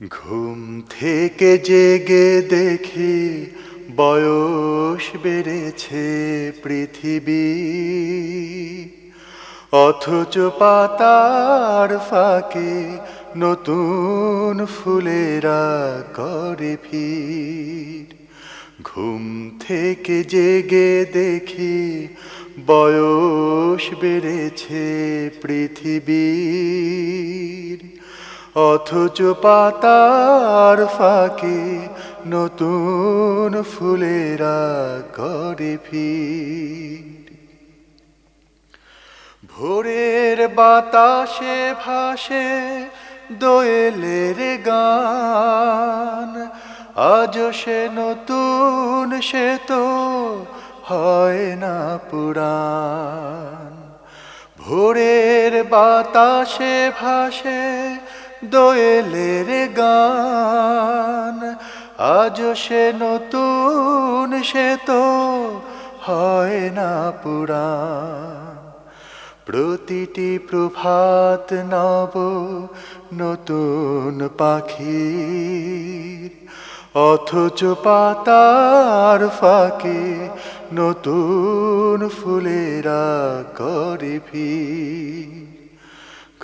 ঘুম থেকে জেগে দেখি বয়স বেড়েছে পৃথিবী। অথচ পাতার ফাঁকে নতুন ফুলেরা করে ফির। ঘুম থেকে জেগে দেখি বয়স বেড়েছে পৃথিবীর। অথচ পাতার ফাঁকে নতুন ফুলেরা করে ফির। ভোরের বাতাসে ভাসে দোয়েলের গান। আজ সে নতুন সে তো হয় না পুরাণ। ভোরের বাতাসে ভাসে দোয়েলের গান। আজ সে নতুন, সে তো হয় না পুরাণ। প্রতিটি প্রভাত নব নতুন পাখির। অথচ পাতার ফাঁকে নতুন ফুলেরা করে ভিড়।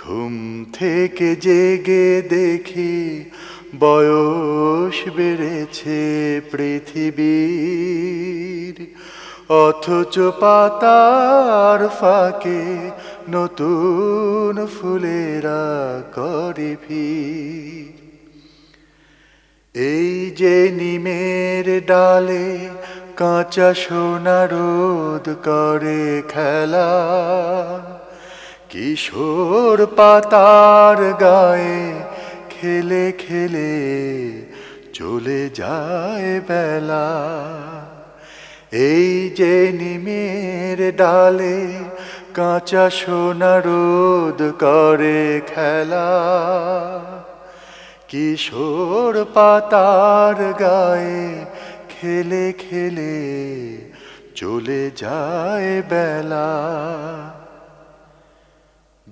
ঘুম থেকে জেগে দেখি বয়স বেড়েছে পৃথিবীর। অথচ পাতার ফাঁকে নতুন ফুলেরা করে ভিড়। এই যে নিমের ডালে কাঁচা সোনা রোদ করে খেলা। কিশোর পাতার গায়ে খেলে খেলে চলে যায় বেলা। এই যে নিমের ডালে কাঁচা সোনা রোদ করে খেলা। কিশোর পাতার গায়ে খেলে খেলে চলে যায় বেলা।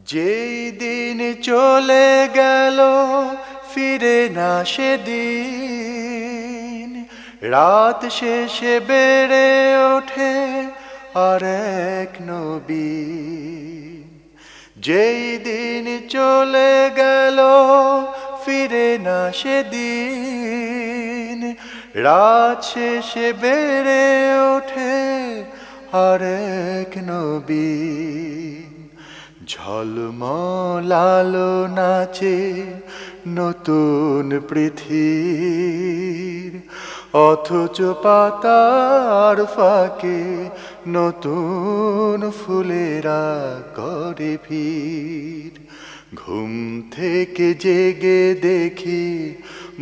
যেই দিন চলে গেল, ফিরে না সেদিন। রাত শেষে বেড়ে ওঠে আর এক নবী। যেই দিন চলে গেল, ফিরে না সেদিন। রাত শেষে বেড়ে ওঠে আর এক নবী। ঝলমলালো নাচে নতুন পৃথিবীর। অথচ পাতার ফাঁকে নতুন ফুলেরা করে ভিড়। ঘুম থেকে জেগে দেখি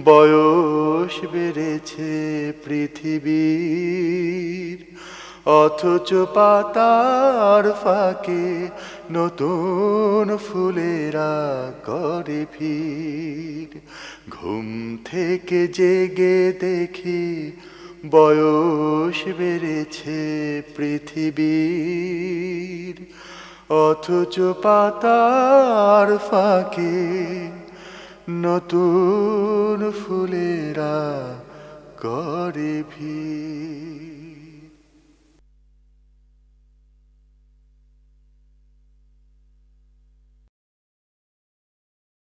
বয়স বেড়েছে পৃথিবীর। অথচ পাতার ফাঁকে নতুন ফুলেরা করে ফির ঘুম থেকে জেগে দেখি বয়স বেড়েছে পৃথিবীর। অথচ পাতার ফাঁকে নতুন ফুলেরা করে ভিড়।